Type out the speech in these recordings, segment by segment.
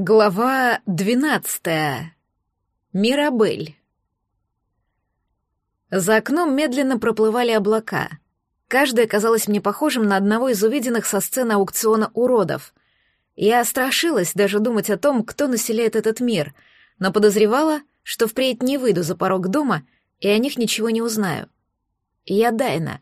Глава двенадцатая. Мирабель. За окном медленно проплывали облака. Каждое казалось мне похожим на одного из увиденных со сцены аукциона уродов. Я страшилась даже думать о том, кто населяет этот мир, но подозревала, что впредь не выйду за порог дома и о них ничего не узнаю. Я Дайна.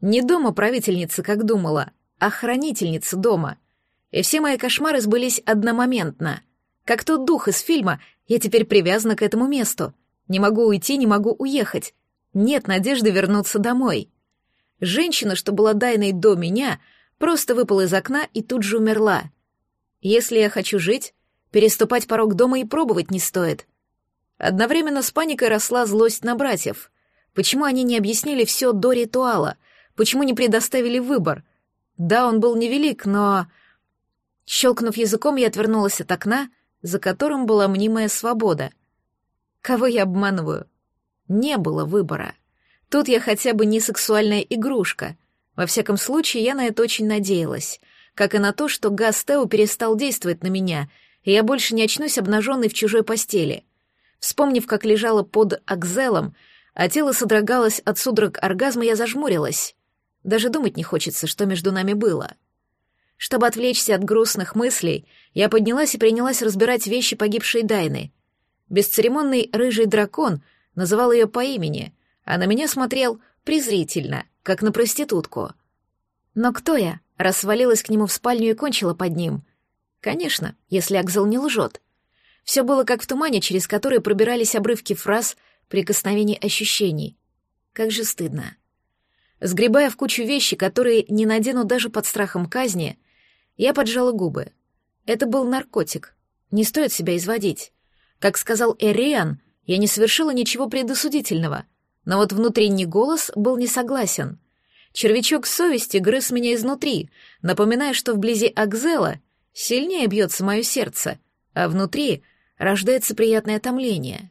Не дома правительница, как думала, а хранительница дома — и все мои кошмары сбылись одномоментно. Как тот дух из фильма, я теперь привязана к этому месту. Не могу уйти, не могу уехать. Нет надежды вернуться домой. Женщина, что была Дайной до меня, просто выпала из окна и тут же умерла. Если я хочу жить, переступать порог дома и пробовать не стоит. Одновременно с паникой росла злость на братьев. Почему они не объяснили все до ритуала? Почему не предоставили выбор? Да, он был невелик, но... Щелкнув языком, я отвернулась от окна, за которым была мнимая свобода. Кого я обманываю? Не было выбора. Тут я хотя бы не сексуальная игрушка. Во всяком случае, я на это очень надеялась. Как и на то, что газ Тео перестал действовать на меня, и я больше не очнусь обнаженной в чужой постели. Вспомнив, как лежала под акзелом, а тело содрогалось от судорог оргазма, я зажмурилась. Даже думать не хочется, что между нами было. — чтобы отвлечься от грустных мыслей, я поднялась и принялась разбирать вещи погибшей Дайны. Бесцеремонный рыжий дракон называл ее по имени, а на меня смотрел презрительно, как на проститутку. Но кто я, раз свалилась к нему в спальню и кончила под ним? Конечно, если Акзел не лжет. Все было как в тумане, через который пробирались обрывки фраз, прикосновений ощущений. Как же стыдно. Сгребая в кучу вещи, которые не надену даже под страхом казни, я поджала губы. Это был наркотик. Не стоит себя изводить. Как сказал Эриан, я не совершила ничего предосудительного, но вот внутренний голос был не согласен. Червячок совести грыз меня изнутри, напоминая, что вблизи Акзела сильнее бьется мое сердце, а внутри рождается приятное томление.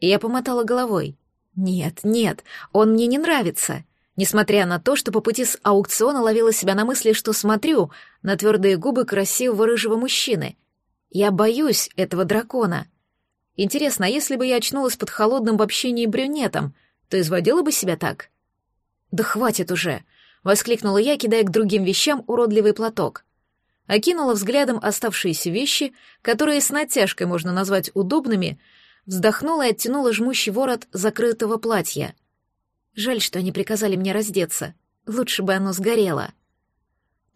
Я помотала головой. «Нет, нет, он мне не нравится несмотря на то, что по пути с аукциона ловила себя на мысли, что смотрю на твердые губы красивого рыжего мужчины. Я боюсь этого дракона. Интересно, а если бы я очнулась под холодным в общении брюнетом, то изводила бы себя так? «Да хватит уже!» — воскликнула я, кидая к другим вещам уродливый платок. Окинула взглядом оставшиеся вещи, которые с натяжкой можно назвать удобными, вздохнула и оттянула жмущий ворот закрытого платья — Жаль, что они приказали мне раздеться. Лучше бы оно сгорело.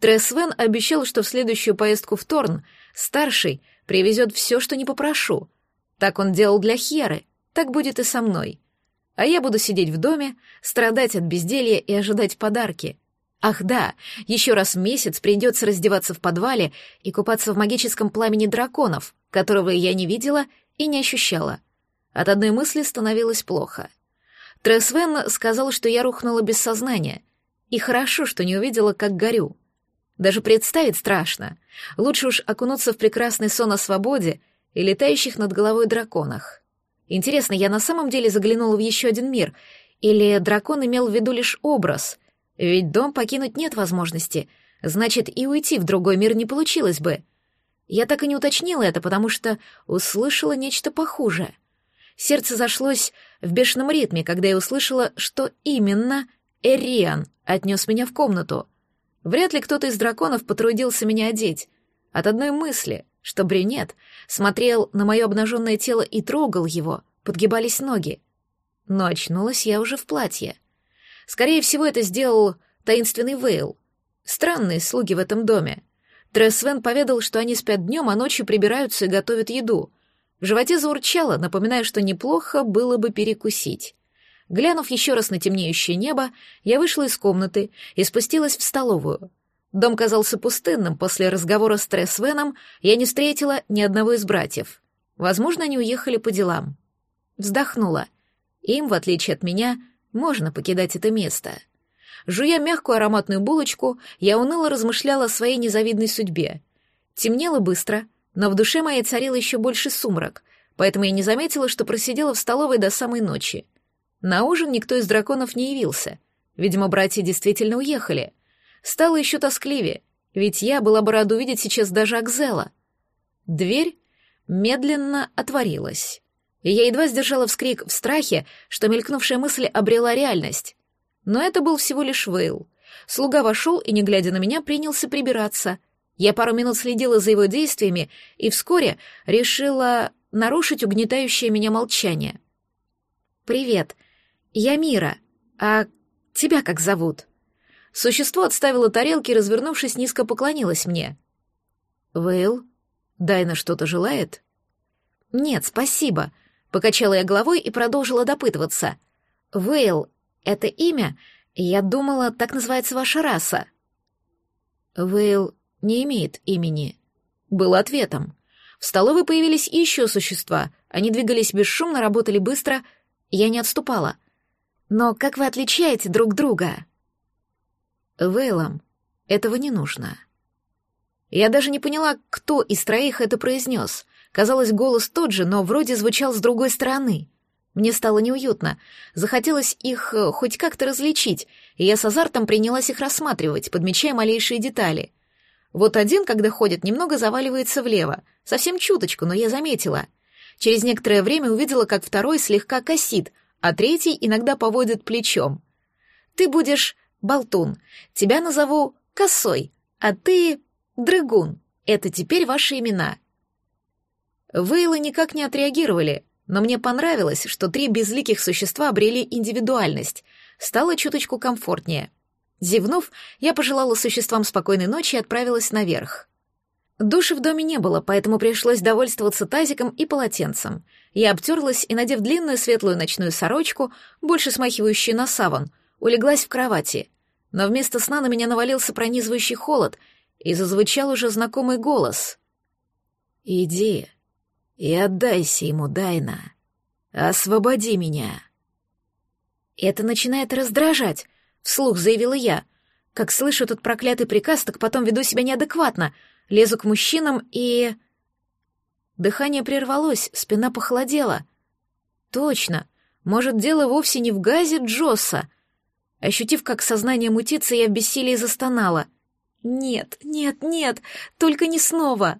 Тресвен обещал, что в следующую поездку в Торн старший привезет все, что не попрошу. Так он делал для Херы, так будет и со мной. А я буду сидеть в доме, страдать от безделья и ожидать подарки. Ах да, еще раз в месяц придется раздеваться в подвале и купаться в магическом пламени драконов, которого я не видела и не ощущала. От одной мысли становилось плохо — Тресвен сказал, что я рухнула без сознания. И хорошо, что не увидела, как горю. Даже представить страшно. Лучше уж окунуться в прекрасный сон о свободе и летающих над головой драконах. Интересно, я на самом деле заглянула в еще один мир, или дракон имел в виду лишь образ? Ведь дом покинуть нет возможности, значит, и уйти в другой мир не получилось бы. Я так и не уточнила это, потому что услышала нечто похуже — Сердце зашлось в бешеном ритме, когда я услышала, что именно Эриан отнес меня в комнату. Вряд ли кто-то из драконов потрудился меня одеть. От одной мысли, что брюнет смотрел на мое обнаженное тело и трогал его, подгибались ноги. Но очнулась я уже в платье. Скорее всего, это сделал таинственный Вейл. Странные слуги в этом доме. Тресвен поведал, что они спят днем, а ночью прибираются и готовят еду — в животе заурчало, напоминая, что неплохо было бы перекусить. Глянув еще раз на темнеющее небо, я вышла из комнаты и спустилась в столовую. Дом казался пустынным, после разговора с Тресвеном я не встретила ни одного из братьев. Возможно, они уехали по делам. Вздохнула. Им, в отличие от меня, можно покидать это место. Жуя мягкую ароматную булочку, я уныло размышляла о своей незавидной судьбе. Темнело быстро, но в душе моей царил еще больше сумрак, поэтому я не заметила, что просидела в столовой до самой ночи. На ужин никто из драконов не явился. Видимо, братья действительно уехали. Стало еще тоскливее, ведь я была бы рада увидеть сейчас даже Акзела. Дверь медленно отворилась. И я едва сдержала вскрик в страхе, что мелькнувшая мысль обрела реальность. Но это был всего лишь Вейл. Слуга вошел и, не глядя на меня, принялся прибираться. Я пару минут следила за его действиями и вскоре решила нарушить угнетающее меня молчание. «Привет, я Мира. А тебя как зовут?» Существо отставило тарелки и, развернувшись, низко поклонилось мне. «Вейл, Дайна что-то желает?» «Нет, спасибо», — покачала я головой и продолжила допытываться. «Вейл — это имя? Я думала, так называется ваша раса». «Вейл не имеет имени», — был ответом. В столовой появились еще существа. Они двигались бесшумно, работали быстро. Я не отступала. «Но как вы отличаете друг друга?» «Вейлам этого не нужно». Я даже не поняла, кто из троих это произнес. Казалось, голос тот же, но вроде звучал с другой стороны. Мне стало неуютно. Захотелось их э, хоть как-то различить, и я с азартом принялась их рассматривать, подмечая малейшие детали. Вот один, когда ходит, немного заваливается влево. Совсем чуточку, но я заметила. Через некоторое время увидела, как второй слегка косит, а третий иногда поводит плечом. «Ты будешь болтун. Тебя назову косой, а ты Драгун, это теперь ваши имена. Вейлы никак не отреагировали, но мне понравилось, что три безликих существа обрели индивидуальность. Стало чуточку комфортнее. Зевнув, я пожелала существам спокойной ночи и отправилась наверх. Души в доме не было, поэтому пришлось довольствоваться тазиком и полотенцем. Я обтерлась и, надев длинную светлую ночную сорочку, больше смахивающую на саван, улеглась в кровати. Но вместо сна на меня навалился пронизывающий холод — и зазвучал уже знакомый голос. «Иди и отдайся ему, Дайна. Освободи меня». «Это начинает раздражать», — вслух заявила я. «Как слышу этот проклятый приказ, так потом веду себя неадекватно, лезу к мужчинам и...» Дыхание прервалось, спина похолодела. «Точно, может, дело вовсе не в газе Джосса». Ощутив, как сознание мутится, я в бессилии застонала. «Нет, нет, нет, только не снова!»